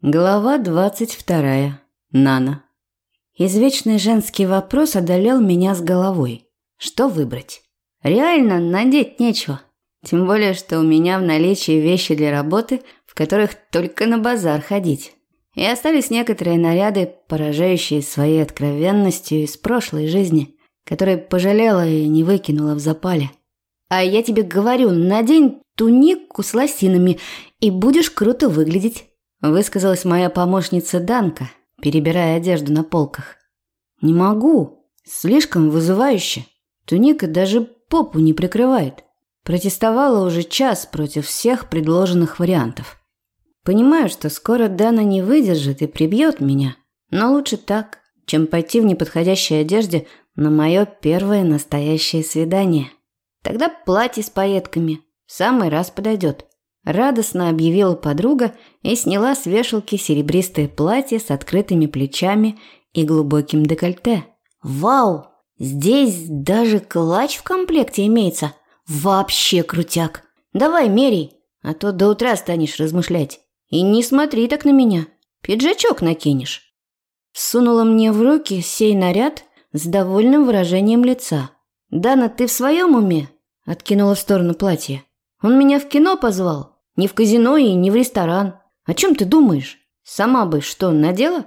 Глава двадцать вторая. Нана. Извечный женский вопрос одолел меня с головой. Что выбрать? Реально надеть нечего. Тем более, что у меня в наличии вещи для работы, в которых только на базар ходить. И остались некоторые наряды, поражающие своей откровенностью из прошлой жизни, которые пожалела и не выкинула в запале. А я тебе говорю, надень тунику с лосинами, и будешь круто выглядеть. Высказалась моя помощница Данка, перебирая одежду на полках. «Не могу. Слишком вызывающе. Туника даже попу не прикрывает. Протестовала уже час против всех предложенных вариантов. Понимаю, что скоро Дана не выдержит и прибьет меня, но лучше так, чем пойти в неподходящей одежде на мое первое настоящее свидание. Тогда платье с пайетками в самый раз подойдет. Радостно объявила подруга и сняла с вешалки серебристое платье с открытыми плечами и глубоким декольте. «Вау! Здесь даже клатч в комплекте имеется! Вообще крутяк! Давай мерей, а то до утра станешь размышлять. И не смотри так на меня, пиджачок накинешь!» Сунула мне в руки сей наряд с довольным выражением лица. «Дана, ты в своем уме?» Откинула в сторону платье. «Он меня в кино позвал?» Ни в казино и ни в ресторан. О чем ты думаешь? Сама бы что, надела?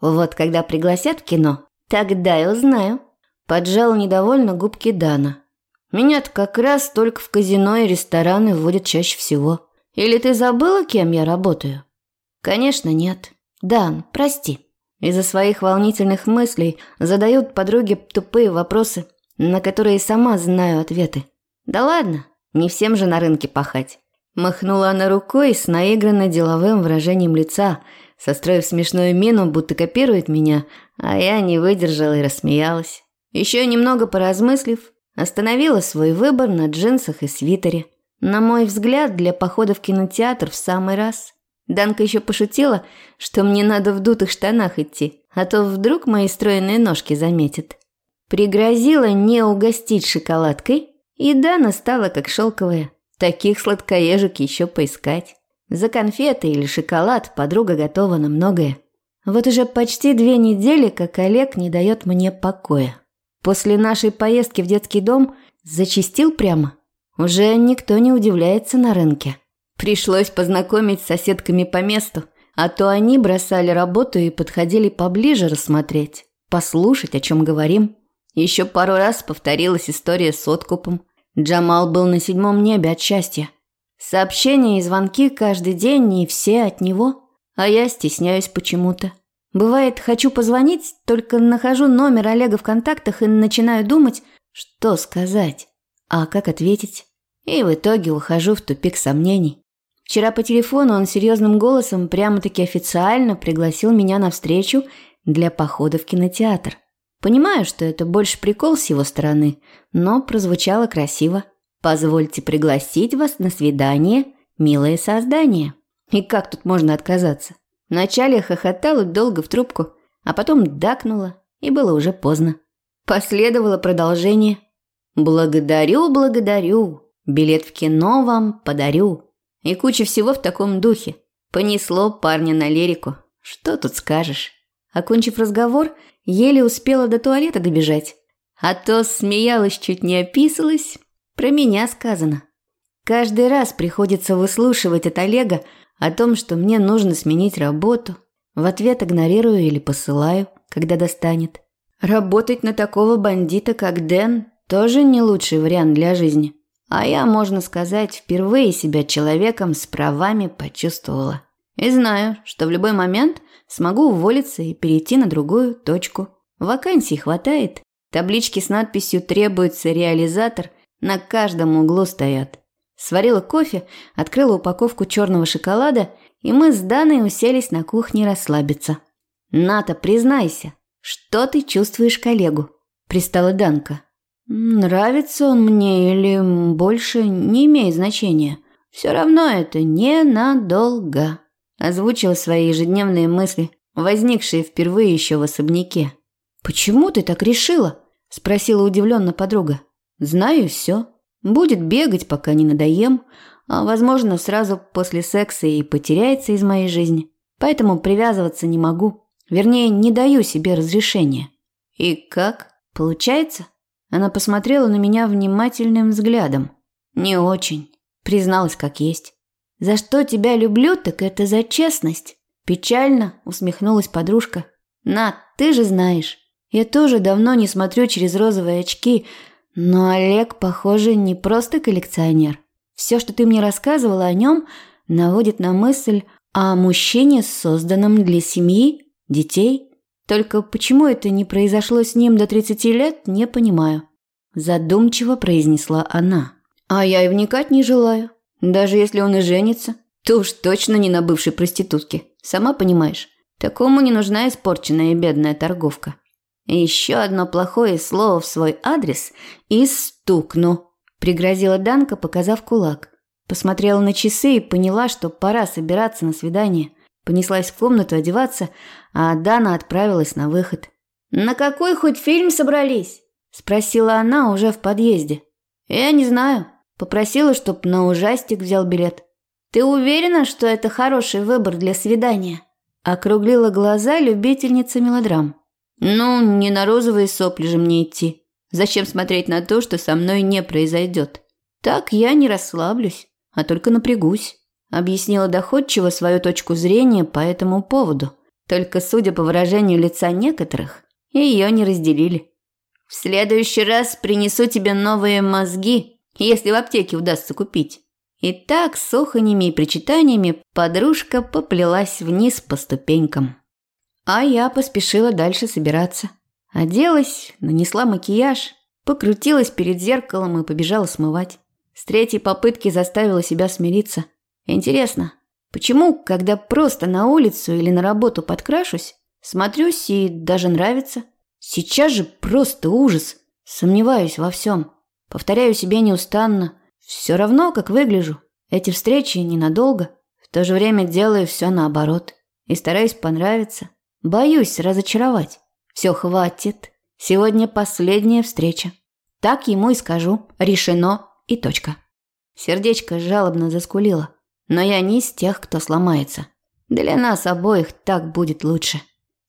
Вот когда пригласят в кино, тогда и узнаю. Поджал недовольно губки Дана. Меня-то как раз только в казино и рестораны вводят чаще всего. Или ты забыла, кем я работаю? Конечно, нет. Дан, прости. Из-за своих волнительных мыслей задают подруге тупые вопросы, на которые сама знаю ответы. Да ладно, не всем же на рынке пахать. Махнула она рукой с наигранно деловым выражением лица, состроив смешную мину, будто копирует меня, а я не выдержала и рассмеялась. Еще немного поразмыслив, остановила свой выбор на джинсах и свитере. На мой взгляд, для похода в кинотеатр в самый раз. Данка еще пошутила, что мне надо в дутых штанах идти, а то вдруг мои стройные ножки заметят. Пригрозила не угостить шоколадкой, и Дана стала как шелковая. Таких сладкоежек еще поискать. За конфеты или шоколад подруга готова на многое. Вот уже почти две недели, как Олег не дает мне покоя. После нашей поездки в детский дом зачистил прямо. Уже никто не удивляется на рынке. Пришлось познакомить с соседками по месту, а то они бросали работу и подходили поближе рассмотреть, послушать, о чем говорим. Еще пару раз повторилась история с откупом. Джамал был на седьмом небе от счастья. Сообщения и звонки каждый день, и все от него. А я стесняюсь почему-то. Бывает, хочу позвонить, только нахожу номер Олега в контактах и начинаю думать, что сказать, а как ответить. И в итоге ухожу в тупик сомнений. Вчера по телефону он серьезным голосом прямо-таки официально пригласил меня на встречу для похода в кинотеатр. Понимаю, что это больше прикол с его стороны, но прозвучало красиво. «Позвольте пригласить вас на свидание, милое создание». И как тут можно отказаться? Вначале хохотала долго в трубку, а потом дакнула, и было уже поздно. Последовало продолжение. «Благодарю, благодарю, билет в кино вам подарю». И куча всего в таком духе. Понесло парня на лирику. Что тут скажешь? Окончив разговор, еле успела до туалета добежать. А то смеялась, чуть не описалась. Про меня сказано. Каждый раз приходится выслушивать от Олега о том, что мне нужно сменить работу. В ответ игнорирую или посылаю, когда достанет. Работать на такого бандита, как Дэн, тоже не лучший вариант для жизни. А я, можно сказать, впервые себя человеком с правами почувствовала. И знаю, что в любой момент смогу уволиться и перейти на другую точку. Вакансий хватает. Таблички с надписью «Требуется реализатор» на каждом углу стоят. Сварила кофе, открыла упаковку черного шоколада, и мы с Даной уселись на кухне расслабиться. «Ната, признайся, что ты чувствуешь коллегу?» – пристала Данка. «Нравится он мне или больше, не имеет значения. Все равно это ненадолго» озвучил свои ежедневные мысли, возникшие впервые еще в особняке. «Почему ты так решила?» – спросила удивленно подруга. «Знаю все. Будет бегать, пока не надоем, а, возможно, сразу после секса и потеряется из моей жизни. поэтому привязываться не могу. Вернее, не даю себе разрешения. И как? Получается? Она посмотрела на меня внимательным взглядом. Не очень. Призналась как есть. За что тебя люблю, так это за честность. Печально усмехнулась подружка. На, ты же знаешь. Я тоже давно не смотрю через розовые очки, но Олег, похоже, не просто коллекционер. Все, что ты мне рассказывала о нем, наводит на мысль о мужчине, созданном для семьи, детей. Только почему это не произошло с ним до 30 лет, не понимаю. Задумчиво произнесла она. А я и вникать не желаю. Даже если он и женится, то уж точно не на бывшей проститутке. Сама понимаешь, такому не нужна испорченная и бедная торговка. Еще одно плохое слово в свой адрес и стукну, пригрозила Данка, показав кулак. Посмотрела на часы и поняла, что пора собираться на свидание. Понеслась в комнату одеваться, а Дана отправилась на выход. «На какой хоть фильм собрались?» – спросила она уже в подъезде. «Я не знаю. Попросила, чтоб на ужастик взял билет. Ты уверена, что это хороший выбор для свидания?» Округлила глаза любительница мелодрам. «Ну, не на розовые сопли же мне идти. Зачем смотреть на то, что со мной не произойдет? Так я не расслаблюсь, а только напрягусь», объяснила доходчиво свою точку зрения по этому поводу. Только, судя по выражению лица некоторых, ее не разделили. «В следующий раз принесу тебе новые мозги», если в аптеке удастся купить. И так с оханьями и причитаниями подружка поплелась вниз по ступенькам. А я поспешила дальше собираться. Оделась, нанесла макияж, покрутилась перед зеркалом и побежала смывать. С третьей попытки заставила себя смириться. Интересно, почему, когда просто на улицу или на работу подкрашусь, смотрюсь и даже нравится? Сейчас же просто ужас. Сомневаюсь во всем. Повторяю себе неустанно. Все равно, как выгляжу. Эти встречи ненадолго. В то же время делаю все наоборот. И стараюсь понравиться. Боюсь разочаровать. Все хватит. Сегодня последняя встреча. Так ему и скажу. Решено и точка. Сердечко жалобно заскулило. Но я не из тех, кто сломается. Для нас обоих так будет лучше.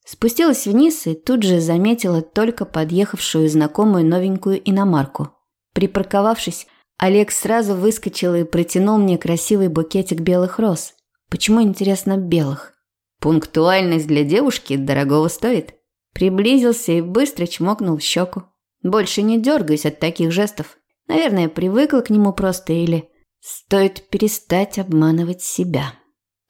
Спустилась вниз и тут же заметила только подъехавшую знакомую новенькую иномарку. Припарковавшись, Олег сразу выскочил и протянул мне красивый букетик белых роз. Почему, интересно, белых? Пунктуальность для девушки дорогого стоит. Приблизился и быстро чмокнул в щеку. Больше не дергаюсь от таких жестов. Наверное, привыкла к нему просто или... Стоит перестать обманывать себя.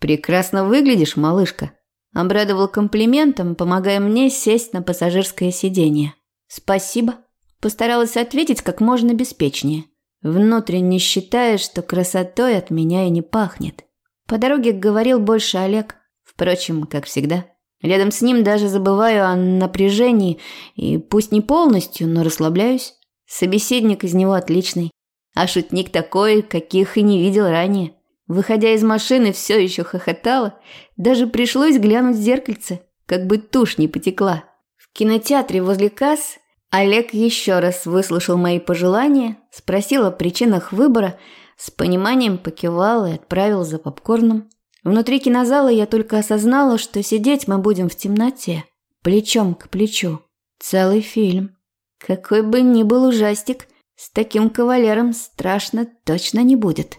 «Прекрасно выглядишь, малышка», – обрадовал комплиментом, помогая мне сесть на пассажирское сиденье. «Спасибо», Постаралась ответить как можно беспечнее, внутренне считая, что красотой от меня и не пахнет. По дороге говорил больше Олег, впрочем, как всегда. Рядом с ним даже забываю о напряжении и пусть не полностью, но расслабляюсь. Собеседник из него отличный, а шутник такой, каких и не видел ранее. Выходя из машины, все еще хохотала, даже пришлось глянуть в зеркальце, как бы тушь не потекла. В кинотеатре возле касс Олег еще раз выслушал мои пожелания, спросил о причинах выбора, с пониманием покивал и отправил за попкорном. Внутри кинозала я только осознала, что сидеть мы будем в темноте, плечом к плечу. Целый фильм. Какой бы ни был ужастик, с таким кавалером страшно точно не будет.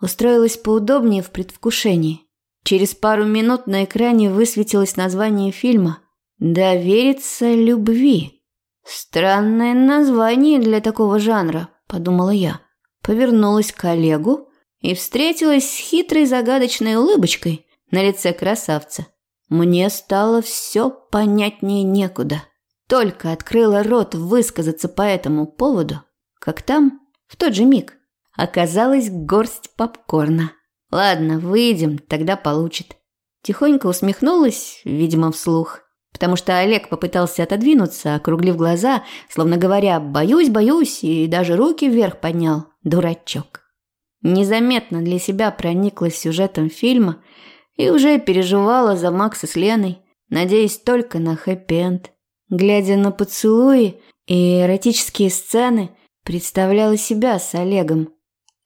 Устроилась поудобнее в предвкушении. Через пару минут на экране высветилось название фильма «Довериться любви». Странное название для такого жанра, подумала я. Повернулась к Олегу и встретилась с хитрой загадочной улыбочкой на лице красавца. Мне стало все понятнее некуда. Только открыла рот высказаться по этому поводу, как там, в тот же миг, оказалась горсть попкорна. Ладно, выйдем, тогда получит. Тихонько усмехнулась, видимо, вслух потому что Олег попытался отодвинуться, округлив глаза, словно говоря «боюсь, боюсь», и даже руки вверх поднял. Дурачок. Незаметно для себя прониклась сюжетом фильма и уже переживала за Макса с Леной, надеясь только на хэппи-энд. Глядя на поцелуи и эротические сцены, представляла себя с Олегом.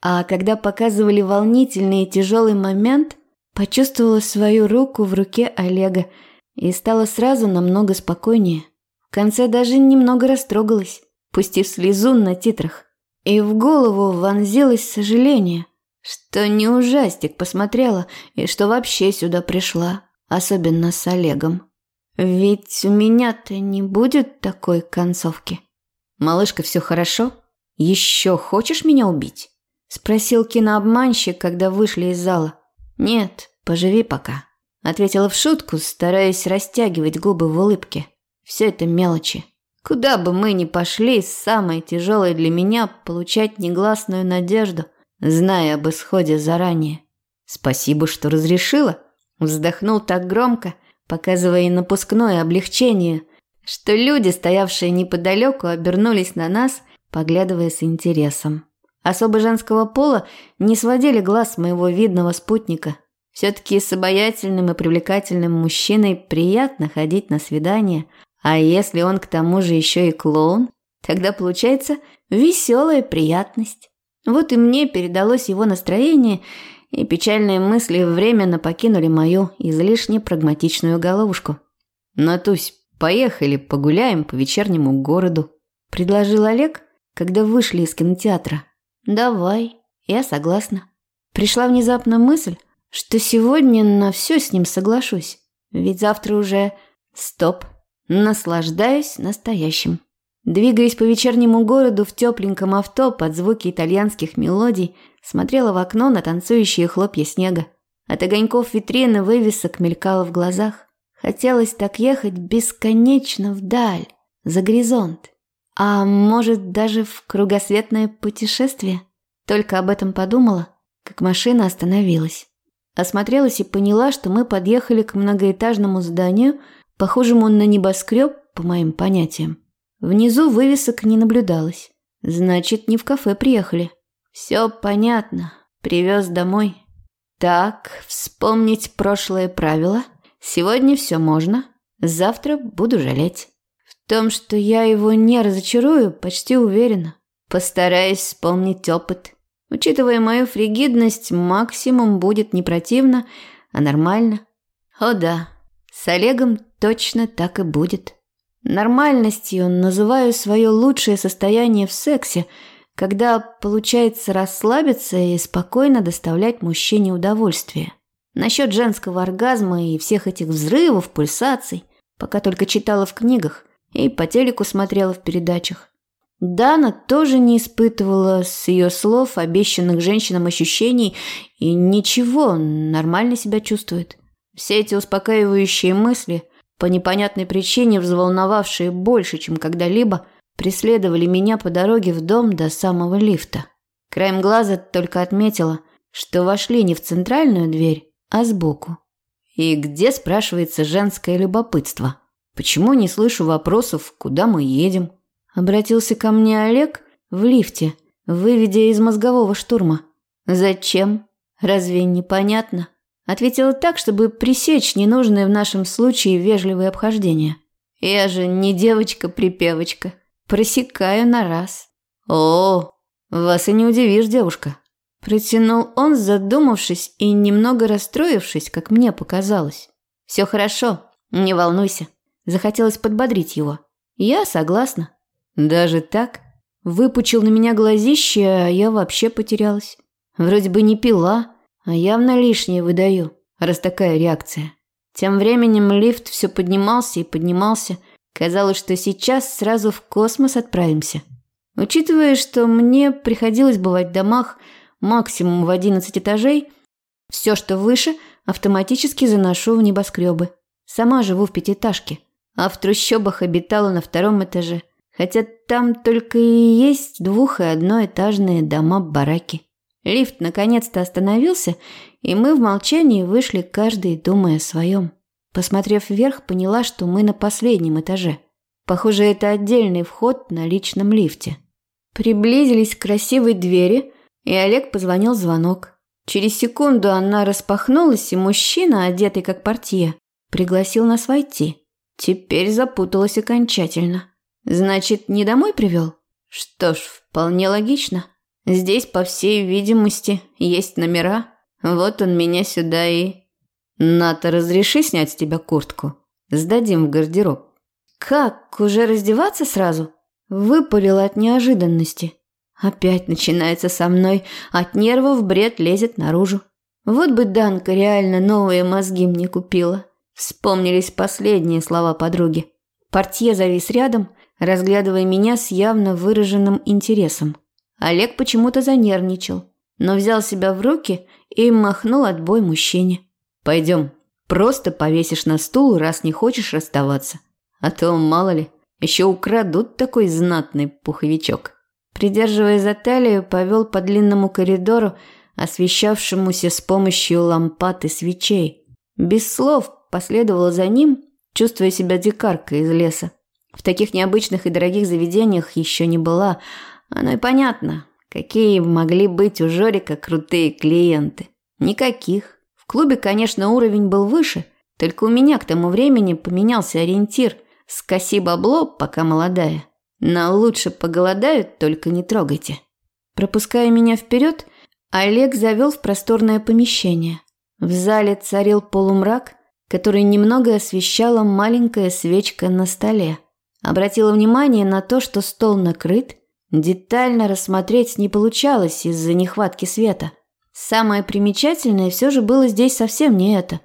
А когда показывали волнительный и тяжелый момент, Почувствовала свою руку в руке Олега и стала сразу намного спокойнее. В конце даже немного растрогалась, пустив слезу на титрах. И в голову вонзилось сожаление, что не ужастик посмотрела и что вообще сюда пришла, особенно с Олегом. Ведь у меня-то не будет такой концовки. Малышка, все хорошо? Еще хочешь меня убить? Спросил кинообманщик, когда вышли из зала. Нет, поживи пока. Ответила в шутку, стараясь растягивать губы в улыбке. Все это мелочи. Куда бы мы ни пошли, самое тяжелое для меня – получать негласную надежду, зная об исходе заранее. Спасибо, что разрешила. Вздохнул так громко, показывая напускное облегчение, что люди, стоявшие неподалеку, обернулись на нас, поглядывая с интересом. Особо женского пола не сводили глаз моего видного спутника. Все-таки с обаятельным и привлекательным мужчиной приятно ходить на свидание, а если он к тому же еще и клоун, тогда получается веселая приятность. Вот и мне передалось его настроение, и печальные мысли временно покинули мою излишне прагматичную головушку. «Натусь, поехали погуляем по вечернему городу», – предложил Олег, когда вышли из кинотеатра. «Давай, я согласна». Пришла внезапно мысль, что сегодня на все с ним соглашусь, ведь завтра уже... Стоп, наслаждаюсь настоящим. Двигаясь по вечернему городу в тепленьком авто под звуки итальянских мелодий, смотрела в окно на танцующие хлопья снега. От огоньков витрины вывесок мелькало в глазах. Хотелось так ехать бесконечно вдаль, за горизонт. А может, даже в кругосветное путешествие? Только об этом подумала, как машина остановилась. Осмотрелась и поняла, что мы подъехали к многоэтажному зданию, похожему на небоскреб, по моим понятиям. Внизу вывесок не наблюдалось. Значит, не в кафе приехали. Все понятно. Привез домой. Так, вспомнить прошлое правило. Сегодня все можно. Завтра буду жалеть. В том, что я его не разочарую, почти уверена. Постараюсь вспомнить опыт. Учитывая мою фригидность, максимум будет не противно, а нормально. О да, с Олегом точно так и будет. Нормальностью называю свое лучшее состояние в сексе, когда получается расслабиться и спокойно доставлять мужчине удовольствие. Насчет женского оргазма и всех этих взрывов, пульсаций, пока только читала в книгах и по телеку смотрела в передачах. Дана тоже не испытывала с ее слов обещанных женщинам ощущений и ничего, нормально себя чувствует. Все эти успокаивающие мысли – по непонятной причине взволновавшие больше, чем когда-либо, преследовали меня по дороге в дом до самого лифта. Краем глаза только отметила, что вошли не в центральную дверь, а сбоку. И где, спрашивается, женское любопытство? Почему не слышу вопросов, куда мы едем? Обратился ко мне Олег в лифте, выведя из мозгового штурма. Зачем? Разве непонятно? Ответила так, чтобы пресечь ненужное в нашем случае вежливое обхождение. Я же не девочка-припевочка. Просекаю на раз. О, вас и не удивишь, девушка. Протянул он, задумавшись и немного расстроившись, как мне показалось. Все хорошо, не волнуйся. Захотелось подбодрить его. Я согласна. Даже так? Выпучил на меня глазище, а я вообще потерялась. Вроде бы не пила, а явно лишнее выдаю, раз такая реакция. Тем временем лифт все поднимался и поднимался. Казалось, что сейчас сразу в космос отправимся. Учитывая, что мне приходилось бывать в домах максимум в 11 этажей, все, что выше, автоматически заношу в небоскребы. Сама живу в пятиэтажке, а в трущобах обитала на втором этаже. Хотя там только и есть двух- и одноэтажные дома-бараки. Лифт наконец-то остановился, и мы в молчании вышли, каждый думая о своем. Посмотрев вверх, поняла, что мы на последнем этаже. Похоже, это отдельный вход на личном лифте. Приблизились к красивой двери, и Олег позвонил звонок. Через секунду она распахнулась, и мужчина, одетый как портье, пригласил нас войти. Теперь запуталась окончательно. Значит, не домой привел? Что ж, вполне логично. Здесь, по всей видимости, есть номера. Вот он меня сюда и... Ната, разреши снять с тебя куртку. Сдадим в гардероб. Как, уже раздеваться сразу? Выпалила от неожиданности. Опять начинается со мной, от нервов бред лезет наружу. Вот бы Данка реально новые мозги мне купила. Вспомнились последние слова подруги. Портье завис рядом, разглядывая меня с явно выраженным интересом. Олег почему-то занервничал, но взял себя в руки и махнул отбой мужчине. «Пойдем, просто повесишь на стул, раз не хочешь расставаться. А то, мало ли, еще украдут такой знатный пуховичок». Придерживая за талию, повел по длинному коридору, освещавшемуся с помощью лампад и свечей. Без слов последовала за ним, чувствуя себя дикаркой из леса. В таких необычных и дорогих заведениях еще не была – оно и понятно, какие могли быть у Жорика крутые клиенты. Никаких. В клубе, конечно, уровень был выше, только у меня к тому времени поменялся ориентир. Скоси бабло, пока молодая. Но лучше поголодают, только не трогайте. Пропуская меня вперед, Олег завел в просторное помещение. В зале царил полумрак, который немного освещала маленькая свечка на столе. Обратила внимание на то, что стол накрыт, Детально рассмотреть не получалось из-за нехватки света. Самое примечательное все же было здесь совсем не это.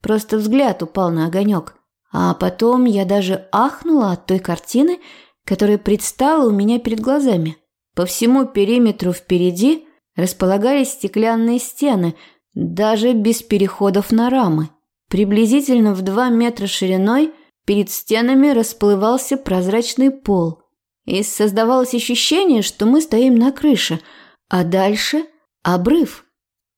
Просто взгляд упал на огонек. А потом я даже ахнула от той картины, которая предстала у меня перед глазами. По всему периметру впереди располагались стеклянные стены, даже без переходов на рамы. Приблизительно в два метра шириной перед стенами расплывался прозрачный пол – и создавалось ощущение, что мы стоим на крыше, а дальше – обрыв.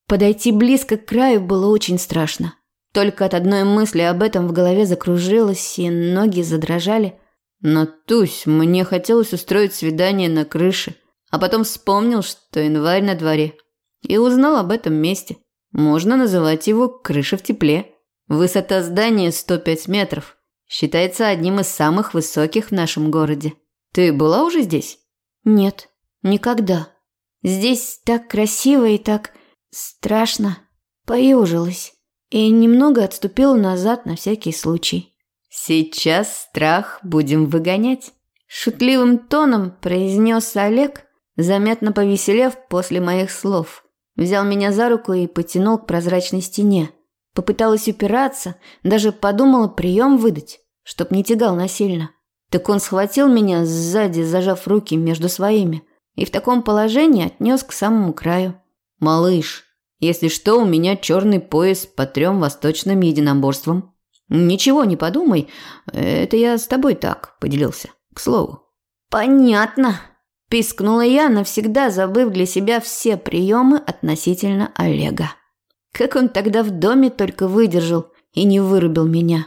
Подойти близко к краю было очень страшно. Только от одной мысли об этом в голове закружилось, и ноги задрожали. Но, Тусь, мне хотелось устроить свидание на крыше, а потом вспомнил, что январь на дворе, и узнал об этом месте. Можно называть его «крыша в тепле». Высота здания 105 метров. Считается одним из самых высоких в нашем городе. Ты была уже здесь? Нет, никогда. Здесь так красиво и так страшно. Поежилась и немного отступила назад на всякий случай. Сейчас страх будем выгонять. Шутливым тоном произнес Олег, заметно повеселев после моих слов. Взял меня за руку и потянул к прозрачной стене. Попыталась упираться, даже подумала прием выдать, чтоб не тягал насильно. Так он схватил меня сзади, зажав руки между своими, и в таком положении отнес к самому краю. «Малыш, если что, у меня черный пояс по трем восточным единоборствам. Ничего не подумай, это я с тобой так поделился, к слову». «Понятно», – пискнула я, навсегда забыв для себя все приемы относительно Олега. Как он тогда в доме только выдержал и не вырубил меня.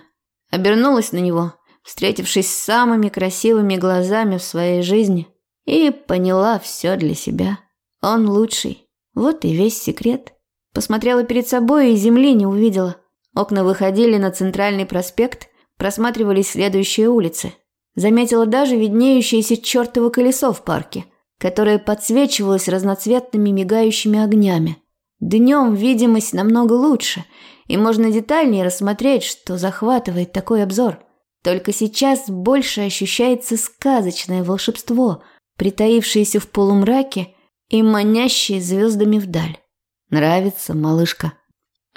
Обернулась на него – встретившись с самыми красивыми глазами в своей жизни, и поняла все для себя. Он лучший. Вот и весь секрет. Посмотрела перед собой и земли не увидела. Окна выходили на центральный проспект, просматривались следующие улицы. Заметила даже виднеющееся чертово колесо в парке, которое подсвечивалось разноцветными мигающими огнями. Днем видимость намного лучше, и можно детальнее рассмотреть, что захватывает такой обзор – только сейчас больше ощущается сказочное волшебство, притаившееся в полумраке и манящее звездами вдаль. «Нравится, малышка?»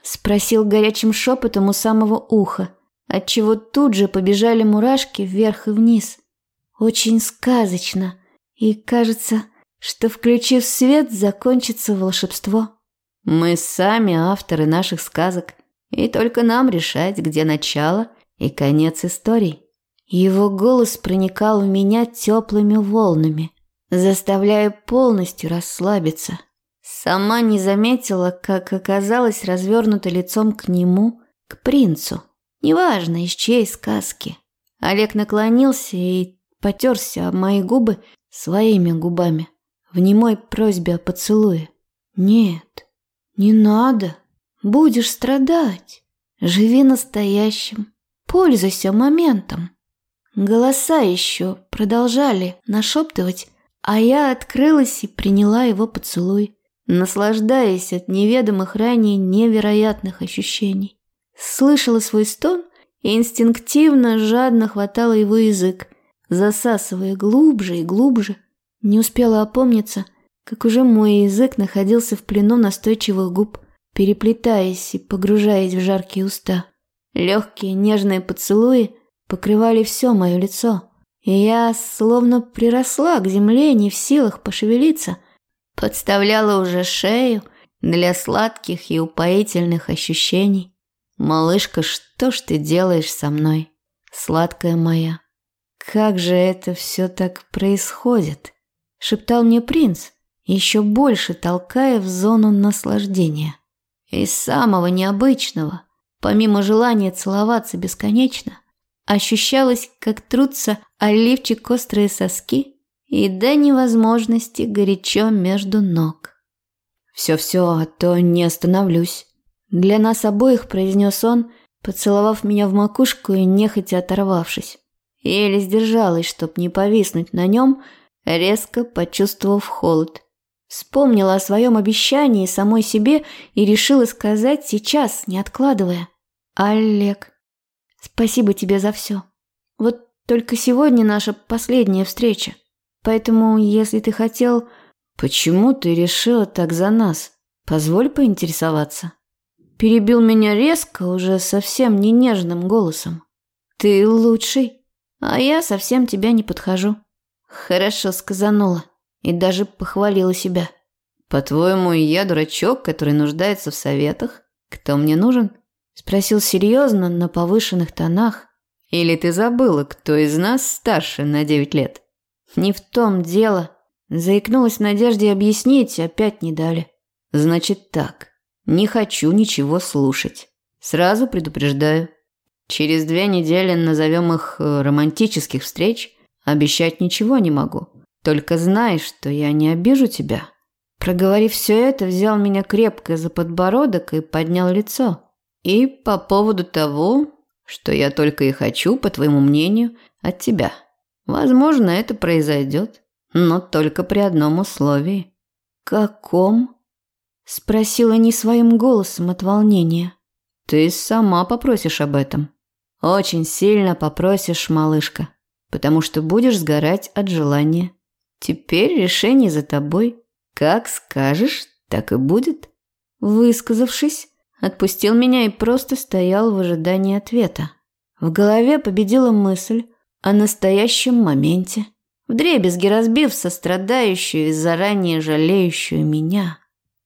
Спросил горячим шепотом у самого уха, отчего тут же побежали мурашки вверх и вниз. Очень сказочно, и кажется, что, включив свет, закончится волшебство. Мы сами авторы наших сказок, и только нам решать, где начало и конец истории. Его голос проникал в меня теплыми волнами, заставляя полностью расслабиться. Сама не заметила, как оказалась развернута лицом к нему, к принцу. Неважно, из чьей сказки. Олег наклонился и потерся об мои губы своими губами в немой просьбе о поцелуе. «Нет, не надо. Будешь страдать. Живи настоящим. Пользуйся моментом. Голоса еще продолжали нашептывать, а я открылась и приняла его поцелуй, наслаждаясь от неведомых ранее невероятных ощущений. слышала свой стон и инстинктивно жадно хватала его язык, засасывая глубже и глубже. Не успела опомниться, как уже мой язык находился в плену настойчивых губ, переплетаясь и погружаясь в жаркие уста. Легкие нежные поцелуи покрывали все мое лицо, и я словно приросла к земле, не в силах пошевелиться, подставляла уже шею для сладких и упоительных ощущений. «Малышка, что ж ты делаешь со мной, сладкая моя? Как же это все так происходит?» – шептал мне принц, еще больше толкая в зону наслаждения. Из самого необычного, помимо желания целоваться бесконечно, ощущалось, как трутся оливчик острые соски и до невозможности горячо между ног. «Все-все, а то не остановлюсь», для нас обоих произнес он, поцеловав меня в макушку и нехотя оторвавшись. Еле сдержалась, чтоб не повиснуть на нем, резко почувствовав холод. Вспомнила о своем обещании самой себе и решила сказать сейчас, не откладывая. «Олег, спасибо тебе за все. Вот только сегодня наша последняя встреча. Поэтому, если ты хотел...» «Почему ты решила так за нас? Позволь поинтересоваться». Перебил меня резко, уже совсем не нежным голосом. «Ты лучший, а я совсем тебя не подхожу». Хорошо сказанула и даже похвалила себя. «По-твоему, я дурачок, который нуждается в советах? Кто мне нужен?» Спросил серьезно, на повышенных тонах. «Или ты забыла, кто из нас старше на девять лет?» «Не в том дело». Заикнулась в надежде объяснить, опять не дали. «Значит так. Не хочу ничего слушать. Сразу предупреждаю. Через две недели назовем их э, романтических встреч. Обещать ничего не могу. Только знай, что я не обижу тебя. Проговорив все это, взял меня крепко за подбородок и поднял лицо. И по поводу того, что я только и хочу, по твоему мнению, от тебя. Возможно, это произойдет, но только при одном условии. Каком? Спросила не своим голосом от волнения. Ты сама попросишь об этом. Очень сильно попросишь, малышка, потому что будешь сгорать от желания. Теперь решение за тобой. Как скажешь, так и будет. Высказавшись, отпустил меня и просто стоял в ожидании ответа. В голове победила мысль о настоящем моменте, вдребезги разбив сострадающую и заранее жалеющую меня.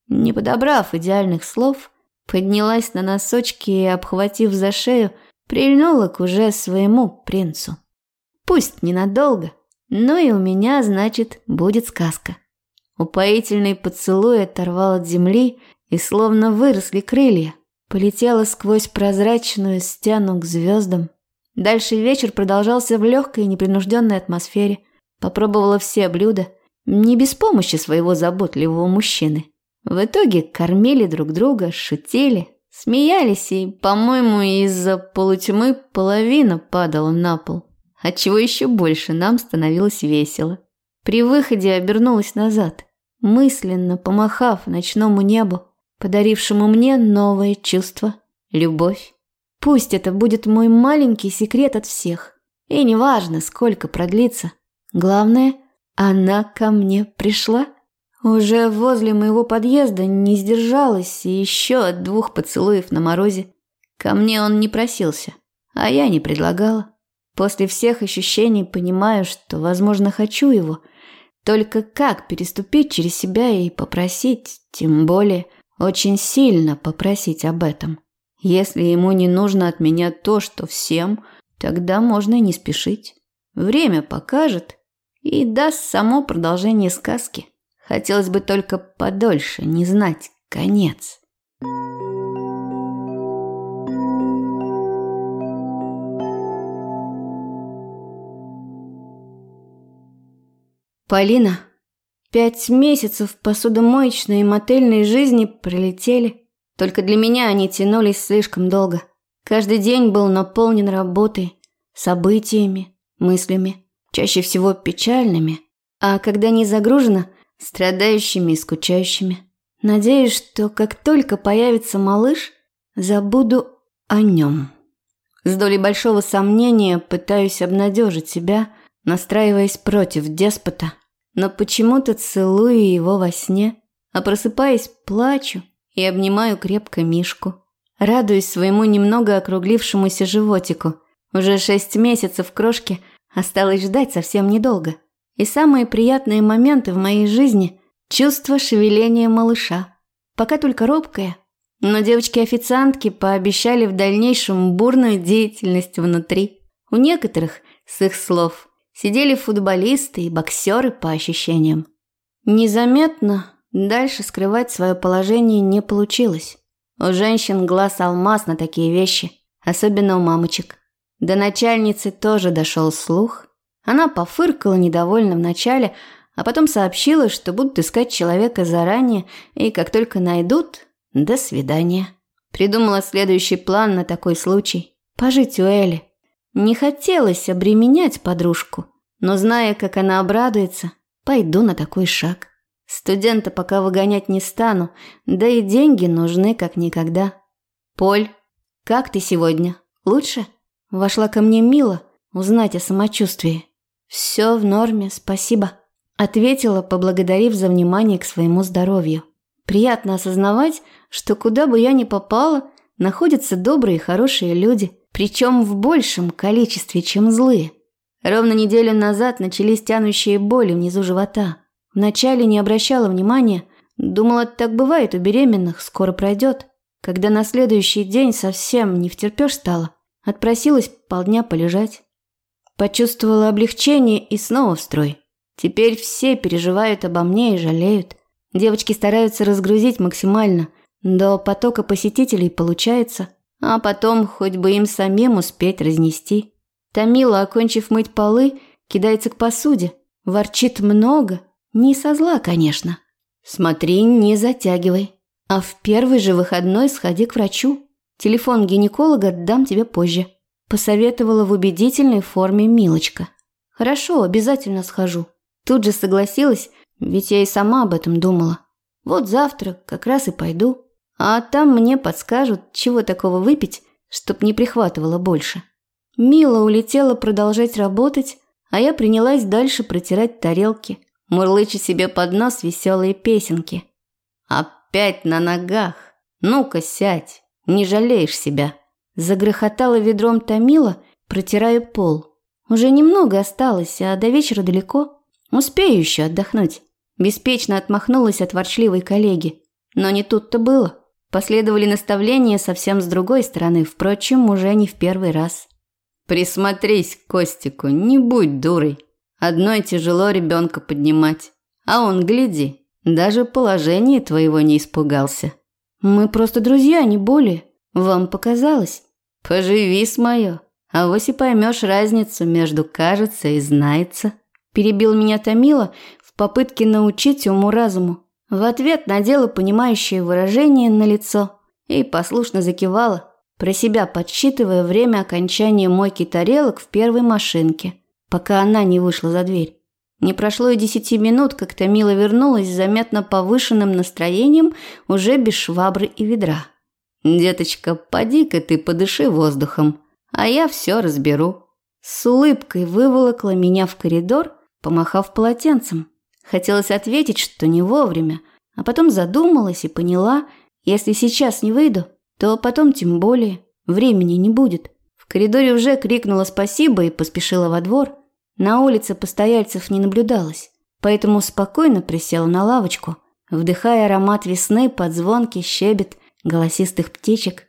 Не подобрав идеальных слов, поднялась на носочки и, обхватив за шею, прильнула к уже своему принцу. Пусть ненадолго, но и у меня, значит, будет сказка. Упоительный поцелуй оторвал от земли, и словно выросли крылья, полетела сквозь прозрачную стену к звездам. Дальше вечер продолжался в легкой и непринужденной атмосфере. Попробовала все блюда, не без помощи своего заботливого мужчины. В итоге кормили друг друга, шутили, смеялись, и, по-моему, из-за полутьмы половина падала на пол, отчего еще больше нам становилось весело. При выходе обернулась назад, мысленно помахав ночному небу, подарившему мне новое чувство – любовь. Пусть это будет мой маленький секрет от всех, и неважно, сколько продлится. Главное, она ко мне пришла. Уже возле моего подъезда не сдержалась и еще от двух поцелуев на морозе. Ко мне он не просился, а я не предлагала. После всех ощущений понимаю, что, возможно, хочу его. Только как переступить через себя и попросить, тем более очень сильно попросить об этом. Если ему не нужно от меня то, что всем, тогда можно и не спешить. Время покажет и даст само продолжение сказки. Хотелось бы только подольше не знать конец. Полина, пять месяцев посудомоечной и мотельной жизни пролетели. Только для меня они тянулись слишком долго. Каждый день был наполнен работой, событиями, мыслями, чаще всего печальными. А когда не загружено, страдающими и скучающими. Надеюсь, что как только появится малыш, забуду о нем. С долей большого сомнения пытаюсь обнадежить себя, настраиваясь против деспота, но почему-то целую его во сне, а просыпаясь, плачу и обнимаю крепко Мишку. Радуюсь своему немного округлившемуся животику. Уже шесть месяцев крошки осталось ждать совсем недолго. И самые приятные моменты в моей жизни – чувство шевеления малыша. Пока только робкое, но девочки-официантки пообещали в дальнейшем бурную деятельность внутри. У некоторых, с их слов, сидели футболисты и боксеры по ощущениям. Незаметно дальше скрывать свое положение не получилось. У женщин глаз алмаз на такие вещи, особенно у мамочек. До начальницы тоже дошел слух. Она пофыркала недовольно вначале, а потом сообщила, что будут искать человека заранее, и как только найдут, до свидания. Придумала следующий план на такой случай. Пожить у Эли. Не хотелось обременять подружку, но зная, как она обрадуется, пойду на такой шаг. Студента пока выгонять не стану, да и деньги нужны как никогда. Поль, как ты сегодня? Лучше? Вошла ко мне Мила узнать о самочувствии. Все в норме, спасибо. Ответила, поблагодарив за внимание к своему здоровью. Приятно осознавать, что куда бы я ни попала, находятся добрые и хорошие люди, причем в большем количестве, чем злые. Ровно неделю назад начались тянущие боли внизу живота. Вначале не обращала внимания, думала, так бывает у беременных, скоро пройдет. Когда на следующий день совсем не втерпешь стало, отпросилась полдня полежать. Почувствовала облегчение и снова в строй. Теперь все переживают обо мне и жалеют. Девочки стараются разгрузить максимально. До потока посетителей получается. А потом хоть бы им самим успеть разнести. Тамила, окончив мыть полы, кидается к посуде. Ворчит много. Не со зла, конечно. Смотри, не затягивай. А в первый же выходной сходи к врачу. Телефон гинеколога дам тебе позже. Посоветовала в убедительной форме Милочка. Хорошо, обязательно схожу. Тут же согласилась, ведь я и сама об этом думала. Вот завтра как раз и пойду. А там мне подскажут, чего такого выпить, чтоб не прихватывало больше. Мила улетела продолжать работать, а я принялась дальше протирать тарелки, мурлыча себе под нос веселые песенки. «Опять на ногах! Ну-ка сядь, не жалеешь себя!» Загрохотала ведром Томила, протирая пол. Уже немного осталось, а до вечера далеко. Успею еще отдохнуть. Беспечно отмахнулась от ворчливой коллеги. Но не тут-то было. Последовали наставления совсем с другой стороны, впрочем, уже не в первый раз. «Присмотрись к Костику, не будь дурой. Одной тяжело ребенка поднимать. А он, гляди, даже положение твоего не испугался». «Мы просто друзья, не более. Вам показалось?» «Поживи с моё, а вось и поймешь разницу между «кажется» и «знается». Перебил меня Томила в попытке научить уму-разуму. В ответ надела понимающее выражение на лицо и послушно закивала, про себя подсчитывая время окончания мойки тарелок в первой машинке, пока она не вышла за дверь. Не прошло и десяти минут, как Томила вернулась с заметно повышенным настроением, уже без швабры и ведра. «Деточка, поди-ка ты подыши воздухом, а я все разберу». С улыбкой выволокла меня в коридор помахав полотенцем. Хотелось ответить, что не вовремя, а потом задумалась и поняла, если сейчас не выйду, то потом тем более времени не будет. В коридоре уже крикнула спасибо и поспешила во двор. На улице постояльцев не наблюдалось, поэтому спокойно присела на лавочку, вдыхая аромат весны под звонкий щебет голосистых птичек.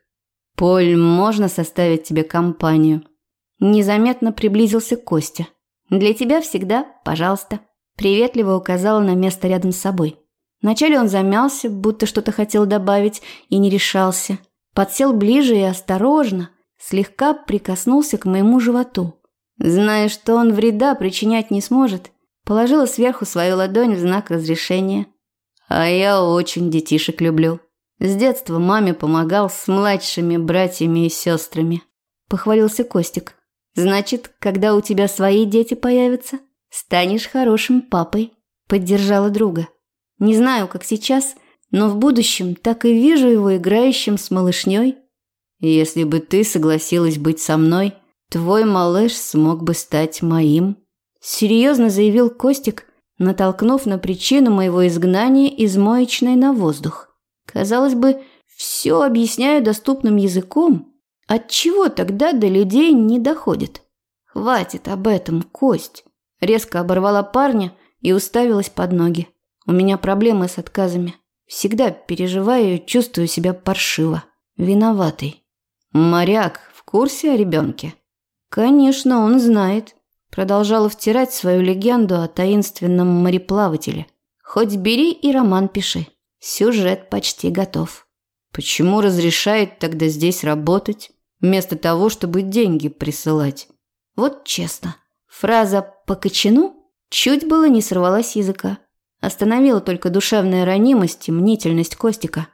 «Поль, можно составить тебе компанию?» Незаметно приблизился Костя. «Для тебя всегда, пожалуйста», – приветливо указала на место рядом с собой. Вначале он замялся, будто что-то хотел добавить и не решался. Подсел ближе и осторожно, слегка прикоснулся к моему животу. Зная, что он вреда причинять не сможет, положила сверху свою ладонь в знак разрешения. А я очень детишек люблю. С детства маме помогал с младшими братьями и сестрами. Похвалился Костик. Значит, когда у тебя свои дети появятся, станешь хорошим папой», – поддержала друга. «Не знаю, как сейчас, но в будущем так и вижу его играющим с малышней». Если бы ты согласилась быть со мной, твой малыш смог бы стать моим. Серьезно заявил Костик, натолкнув на причину моего изгнания из моечной на воздух. Казалось бы, все объясняю доступным языком. Отчего тогда до людей не доходит? Хватит об этом, Кость. Резко оборвала парня и уставилась под ноги. У меня проблемы с отказами. Всегда переживаю и чувствую себя паршиво. Виноватый. Моряк в курсе о ребенке? Конечно, он знает. Продолжала втирать свою легенду о таинственном мореплавателе. Хоть бери и роман пиши. Сюжет почти готов. Почему разрешает тогда здесь работать, вместо того, чтобы деньги присылать? Вот честно. Фраза «по кочану» чуть было не сорвалась языка. Остановила только душевная ранимость и мнительность Костика.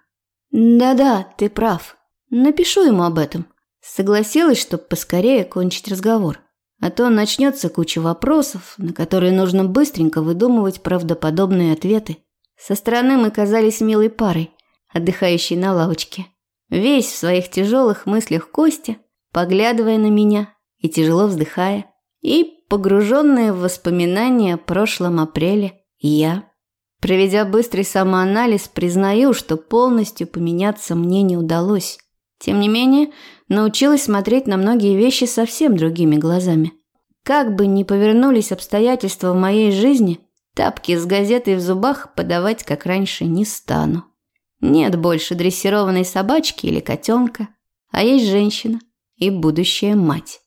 «Да-да, ты прав. Напишу ему об этом». Согласилась, чтобы поскорее кончить разговор. А то начнется куча вопросов, на которые нужно быстренько выдумывать правдоподобные ответы. Со стороны мы казались милой парой, отдыхающей на лавочке. Весь в своих тяжелых мыслях Костя, поглядывая на меня и тяжело вздыхая, и погруженная в воспоминания о прошлом апреле я. Проведя быстрый самоанализ, признаю, что полностью поменяться мне не удалось. Тем не менее, научилась смотреть на многие вещи совсем другими глазами. Как бы ни повернулись обстоятельства в моей жизни, тапки с газетой в зубах подавать, как раньше, не стану. Нет больше дрессированной собачки или котенка, а есть женщина и будущая мать.